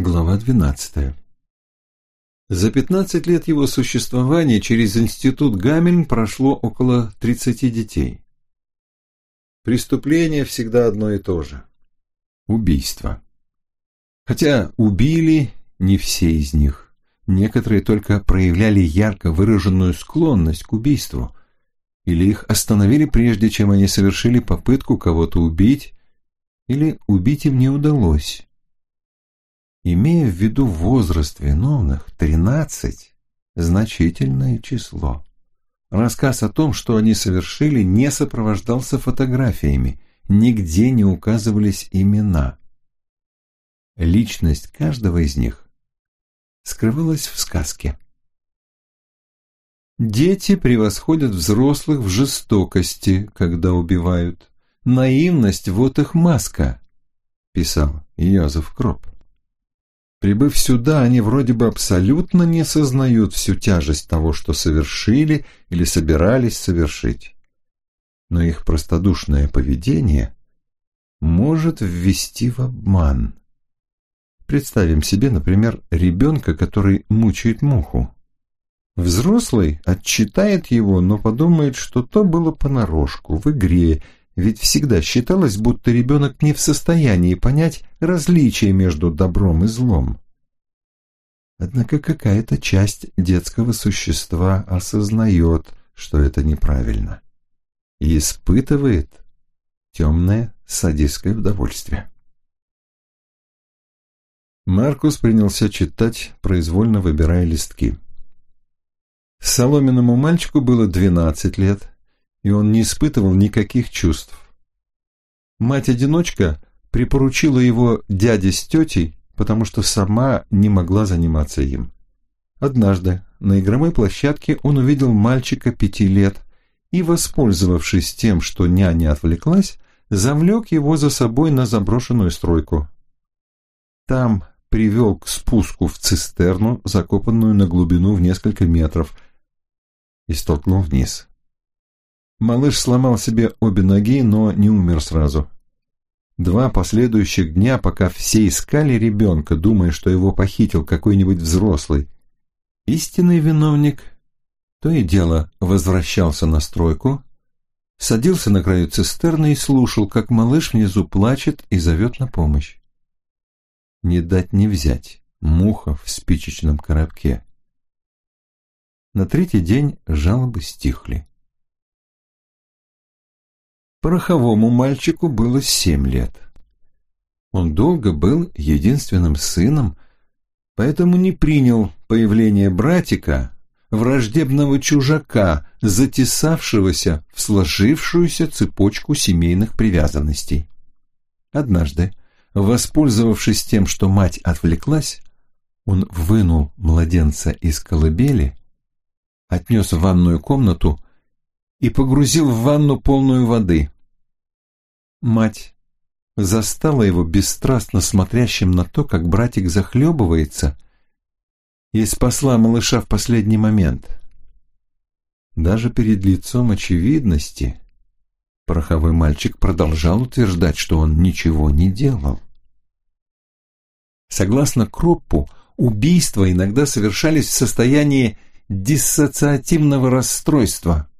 Глава 12. За 15 лет его существования через институт Гамельн прошло около 30 детей. Преступление всегда одно и то же. Убийство. Хотя убили не все из них. Некоторые только проявляли ярко выраженную склонность к убийству, или их остановили прежде, чем они совершили попытку кого-то убить, или убить им не удалось. Имея в виду возраст виновных, тринадцать – значительное число. Рассказ о том, что они совершили, не сопровождался фотографиями, нигде не указывались имена. Личность каждого из них скрывалась в сказке. Дети превосходят взрослых в жестокости, когда убивают. Наивность – вот их маска, писал Йозеф Кроп. Прибыв сюда, они вроде бы абсолютно не сознают всю тяжесть того, что совершили или собирались совершить. Но их простодушное поведение может ввести в обман. Представим себе, например, ребенка, который мучает муху. Взрослый отчитает его, но подумает, что то было понарошку, в игре, ведь всегда считалось, будто ребенок не в состоянии понять различие между добром и злом. Однако какая-то часть детского существа осознает, что это неправильно, и испытывает темное садистское удовольствие. Маркус принялся читать, произвольно выбирая листки. Соломенному мальчику было двенадцать лет, и он не испытывал никаких чувств. Мать-одиночка припоручила его дяде с тетей, потому что сама не могла заниматься им. Однажды на игровой площадке он увидел мальчика пяти лет и, воспользовавшись тем, что няня отвлеклась, завлек его за собой на заброшенную стройку. Там привел к спуску в цистерну, закопанную на глубину в несколько метров, и столкнул вниз. Малыш сломал себе обе ноги, но не умер сразу. Два последующих дня, пока все искали ребенка, думая, что его похитил какой-нибудь взрослый, истинный виновник то и дело возвращался на стройку, садился на краю цистерны и слушал, как малыш внизу плачет и зовет на помощь. Не дать не взять, муха в спичечном коробке. На третий день жалобы стихли. Пороховому мальчику было семь лет. Он долго был единственным сыном, поэтому не принял появление братика, враждебного чужака, затесавшегося в сложившуюся цепочку семейных привязанностей. Однажды, воспользовавшись тем, что мать отвлеклась, он вынул младенца из колыбели, отнес в ванную комнату и погрузил в ванну полную воды. Мать застала его бесстрастно смотрящим на то, как братик захлебывается, и спасла малыша в последний момент. Даже перед лицом очевидности пороховой мальчик продолжал утверждать, что он ничего не делал. Согласно Кроппу, убийства иногда совершались в состоянии диссоциативного расстройства,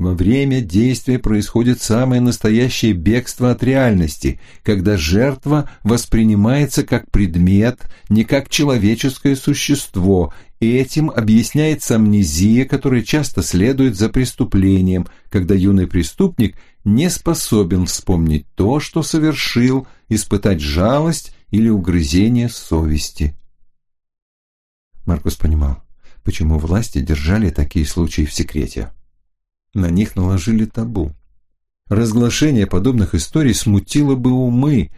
во время действия происходит самое настоящее бегство от реальности, когда жертва воспринимается как предмет, не как человеческое существо, и этим объясняется амнезия, которая часто следует за преступлением, когда юный преступник не способен вспомнить то, что совершил, испытать жалость или угрызение совести. Маркус понимал, почему власти держали такие случаи в секрете. На них наложили табу. Разглашение подобных историй смутило бы умы,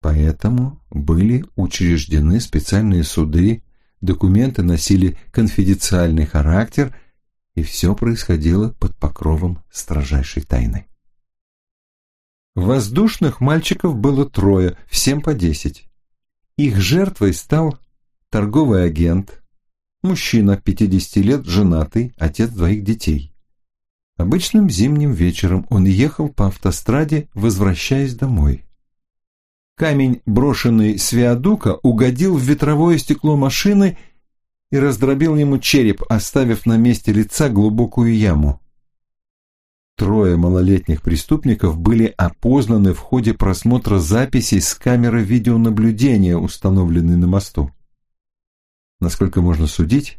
поэтому были учреждены специальные суды, документы носили конфиденциальный характер, и все происходило под покровом строжайшей тайны. Воздушных мальчиков было трое, всем по десять. Их жертвой стал торговый агент, мужчина 50 лет, женатый, отец двоих детей. Обычным зимним вечером он ехал по автостраде, возвращаясь домой. камень, брошенный с виадука, угодил в ветровое стекло машины и раздробил ему череп, оставив на месте лица глубокую яму. Трое малолетних преступников были опознаны в ходе просмотра записей с камеры видеонаблюдения, установленной на мосту. Насколько можно судить,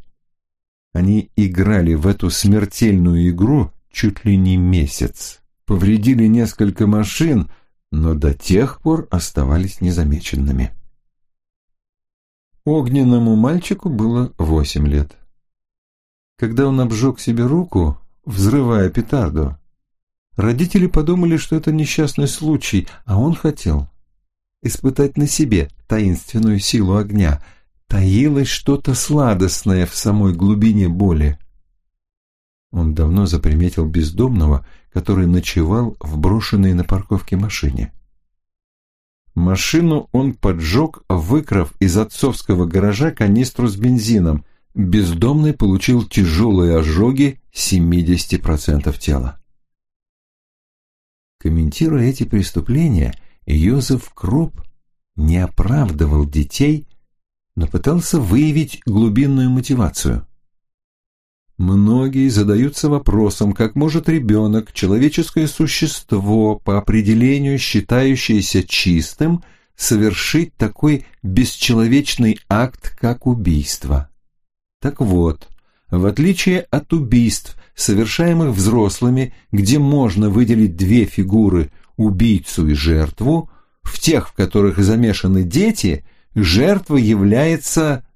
они играли в эту смертельную игру чуть ли не месяц. Повредили несколько машин, но до тех пор оставались незамеченными. Огненному мальчику было восемь лет. Когда он обжег себе руку, взрывая петарду, родители подумали, что это несчастный случай, а он хотел испытать на себе таинственную силу огня. Таилось что-то сладостное в самой глубине боли. Он давно заприметил бездомного, который ночевал в брошенной на парковке машине. Машину он поджег, выкрав из отцовского гаража канистру с бензином. Бездомный получил тяжелые ожоги 70% тела. Комментируя эти преступления, Йозеф Кроп не оправдывал детей, но пытался выявить глубинную мотивацию. Многие задаются вопросом, как может ребенок, человеческое существо, по определению считающееся чистым, совершить такой бесчеловечный акт, как убийство. Так вот, в отличие от убийств, совершаемых взрослыми, где можно выделить две фигуры – убийцу и жертву, в тех, в которых замешаны дети, жертва является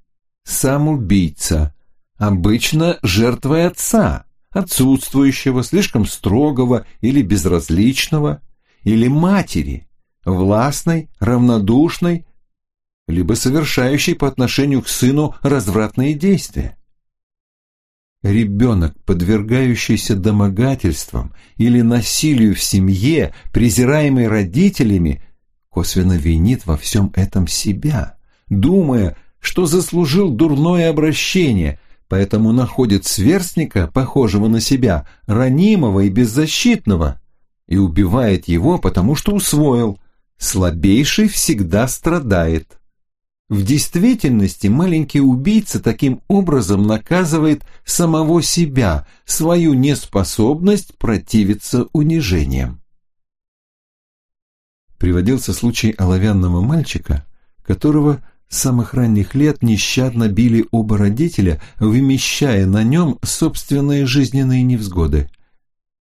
сам убийца – обычно жертвой отца, отсутствующего, слишком строгого или безразличного, или матери, властной, равнодушной, либо совершающей по отношению к сыну развратные действия. Ребенок, подвергающийся домогательствам или насилию в семье, презираемый родителями, косвенно винит во всем этом себя, думая, что заслужил дурное обращение, поэтому находит сверстника, похожего на себя, ранимого и беззащитного, и убивает его, потому что усвоил. Слабейший всегда страдает. В действительности маленький убийца таким образом наказывает самого себя, свою неспособность противиться унижениям. Приводился случай оловянного мальчика, которого с самых ранних лет нещадно били оба родителя, вымещая на нем собственные жизненные невзгоды.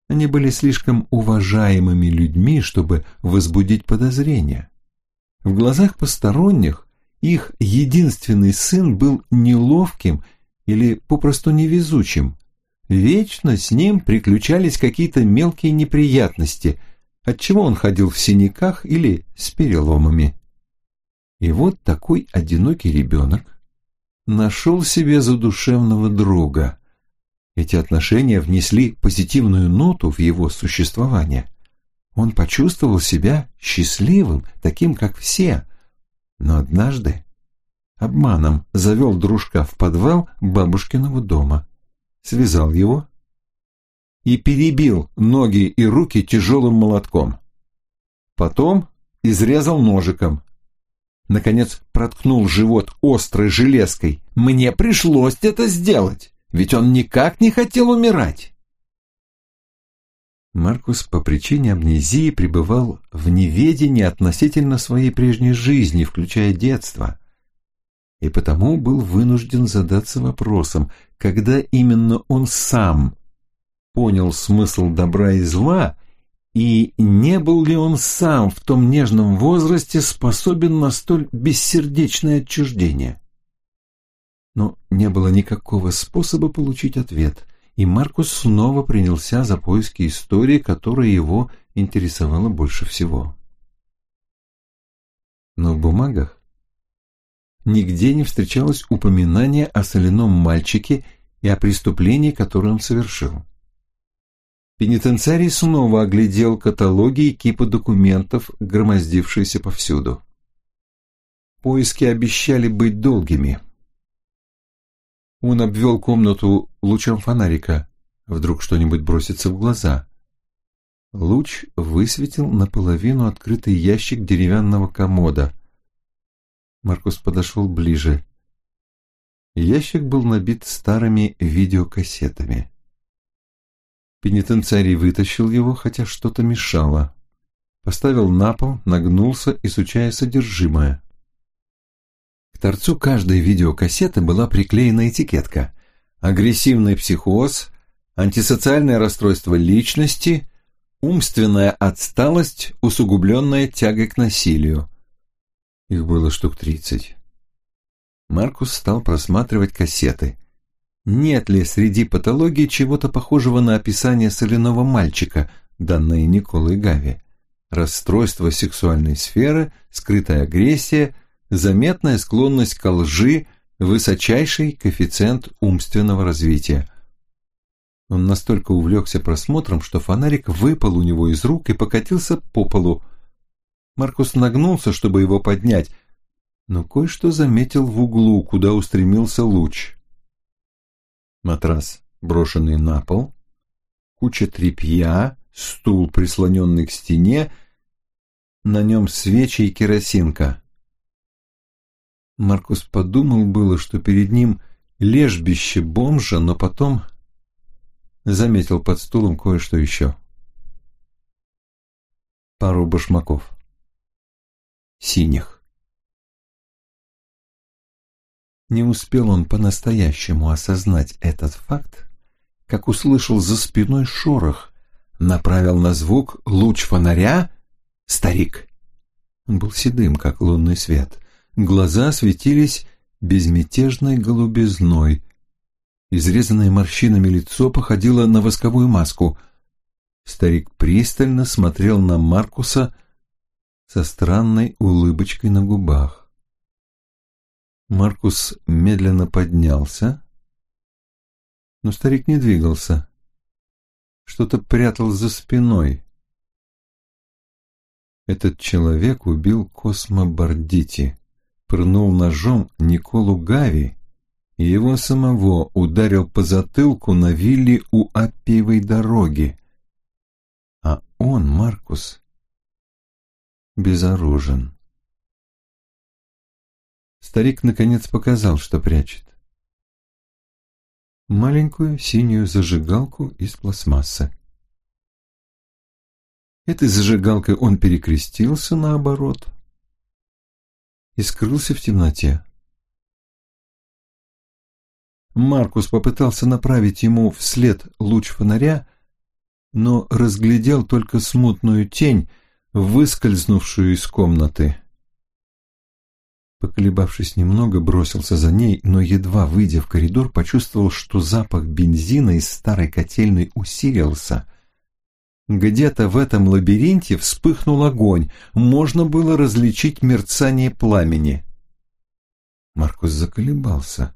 Они были слишком уважаемыми людьми, чтобы возбудить подозрения. В глазах посторонних их единственный сын был неловким или попросту невезучим. Вечно с ним приключались какие-то мелкие неприятности, отчего он ходил в синяках или с переломами. И вот такой одинокий ребенок нашел себе задушевного друга. Эти отношения внесли позитивную ноту в его существование. Он почувствовал себя счастливым, таким, как все. Но однажды обманом завел дружка в подвал бабушкиного дома, связал его и перебил ноги и руки тяжелым молотком. Потом изрезал ножиком, наконец проткнул живот острой железкой. Мне пришлось это сделать, ведь он никак не хотел умирать. Маркус по причине амнезии пребывал в неведении относительно своей прежней жизни, включая детство, и потому был вынужден задаться вопросом, когда именно он сам понял смысл добра и зла и не был ли он сам в том нежном возрасте способен на столь бессердечное отчуждение? Но не было никакого способа получить ответ, и Маркус снова принялся за поиски истории, которая его интересовала больше всего. Но в бумагах нигде не встречалось упоминания о соляном мальчике и о преступлении, которое он совершил. Пенитенциарий снова оглядел каталоги и кипы документов, громоздившиеся повсюду. Поиски обещали быть долгими. Он обвел комнату лучом фонарика. Вдруг что-нибудь бросится в глаза. Луч высветил наполовину открытый ящик деревянного комода. Маркус подошел ближе. Ящик был набит старыми видеокассетами. Пенитенциарий вытащил его, хотя что-то мешало. Поставил на пол, нагнулся, изучая содержимое. К торцу каждой видеокассеты была приклеена этикетка «Агрессивный психоз», «Антисоциальное расстройство личности», «Умственная отсталость, усугубленная тягой к насилию». Их было штук тридцать. Маркус стал просматривать кассеты. Нет ли среди патологий чего-то похожего на описание соляного мальчика, данное Николой Гави? Расстройство сексуальной сферы, скрытая агрессия, заметная склонность к лжи, высочайший коэффициент умственного развития. Он настолько увлекся просмотром, что фонарик выпал у него из рук и покатился по полу. Маркус нагнулся, чтобы его поднять, но кое-что заметил в углу, куда устремился луч. Матрас, брошенный на пол, куча тряпья, стул, прислоненный к стене, на нем свечи и керосинка. Маркус подумал было, что перед ним лежбище бомжа, но потом заметил под стулом кое-что еще. Пару башмаков. Синих. Не успел он по-настоящему осознать этот факт, как услышал за спиной шорох, направил на звук луч фонаря старик. Он был седым, как лунный свет. Глаза светились безмятежной голубизной. Изрезанное морщинами лицо походило на восковую маску. Старик пристально смотрел на Маркуса со странной улыбочкой на губах. Маркус медленно поднялся, но старик не двигался. Что-то прятал за спиной. Этот человек убил Космо Бардити, прынул ножом Николу Гави и его самого ударил по затылку на вилле у Аппиевой дороги. А он, Маркус, безоружен. Старик наконец показал, что прячет. Маленькую синюю зажигалку из пластмассы. Этой зажигалкой он перекрестился наоборот и скрылся в темноте. Маркус попытался направить ему вслед луч фонаря, но разглядел только смутную тень, выскользнувшую из комнаты. Поколебавшись немного, бросился за ней, но едва выйдя в коридор, почувствовал, что запах бензина из старой котельной усилился. Где-то в этом лабиринте вспыхнул огонь, можно было различить мерцание пламени. Маркус заколебался.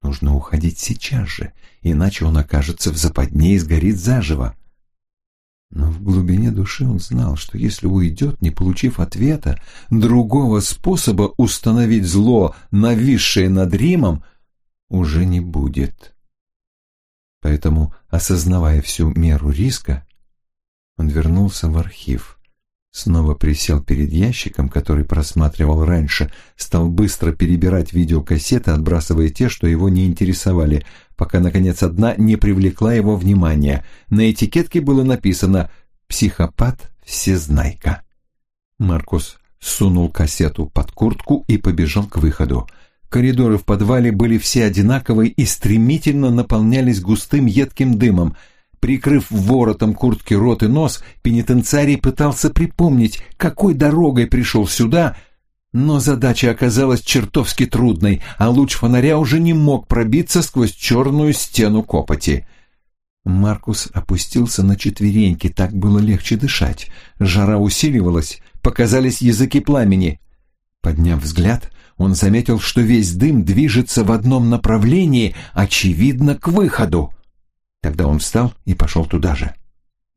Нужно уходить сейчас же, иначе он окажется в западне и сгорит заживо. Но в глубине души он знал, что если уйдет, не получив ответа, другого способа установить зло, нависшее над Римом, уже не будет. Поэтому, осознавая всю меру риска, он вернулся в архив. Снова присел перед ящиком, который просматривал раньше, стал быстро перебирать видеокассеты, отбрасывая те, что его не интересовали, пока, наконец, одна не привлекла его внимания. На этикетке было написано «Психопат-всезнайка». Маркус сунул кассету под куртку и побежал к выходу. Коридоры в подвале были все одинаковые и стремительно наполнялись густым едким дымом – Прикрыв воротом куртки рот и нос, пенитенциарий пытался припомнить, какой дорогой пришел сюда, но задача оказалась чертовски трудной, а луч фонаря уже не мог пробиться сквозь черную стену копоти. Маркус опустился на четвереньки, так было легче дышать. Жара усиливалась, показались языки пламени. Подняв взгляд, он заметил, что весь дым движется в одном направлении, очевидно, к выходу. Тогда он встал и пошел туда же.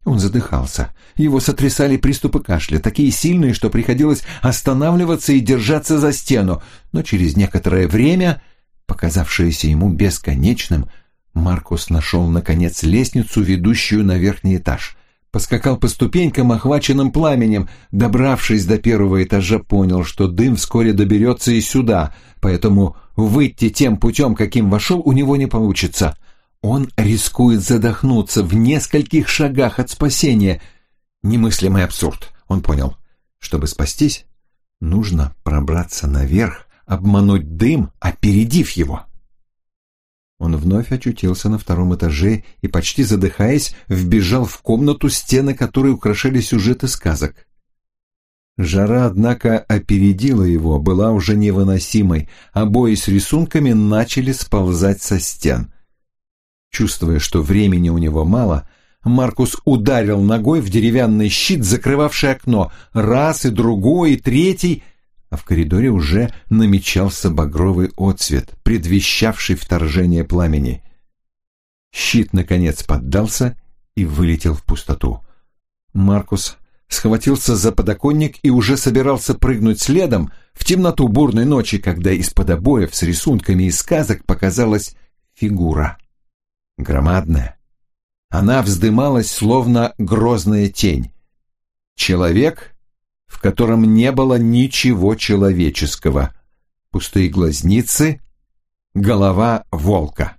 Он задыхался. Его сотрясали приступы кашля, такие сильные, что приходилось останавливаться и держаться за стену. Но через некоторое время, показавшееся ему бесконечным, Маркус нашел, наконец, лестницу, ведущую на верхний этаж. Поскакал по ступенькам, охваченным пламенем. Добравшись до первого этажа, понял, что дым вскоре доберется и сюда, поэтому выйти тем путем, каким вошел, у него не получится. Он рискует задохнуться в нескольких шагах от спасения. Немыслимый абсурд, он понял. Чтобы спастись, нужно пробраться наверх, обмануть дым, опередив его. Он вновь очутился на втором этаже и, почти задыхаясь, вбежал в комнату, стены которой украшали сюжеты сказок. Жара, однако, опередила его, была уже невыносимой. Обои с рисунками начали сползать со стен. Чувствуя, что времени у него мало, Маркус ударил ногой в деревянный щит, закрывавший окно. Раз и другой, и третий — а в коридоре уже намечался багровый отсвет, предвещавший вторжение пламени. Щит, наконец, поддался и вылетел в пустоту. Маркус схватился за подоконник и уже собирался прыгнуть следом в темноту бурной ночи, когда из-под обоев с рисунками из сказок показалась фигура. Громадная. Она вздымалась, словно грозная тень. Человек в котором не было ничего человеческого. Пустые глазницы, голова волка.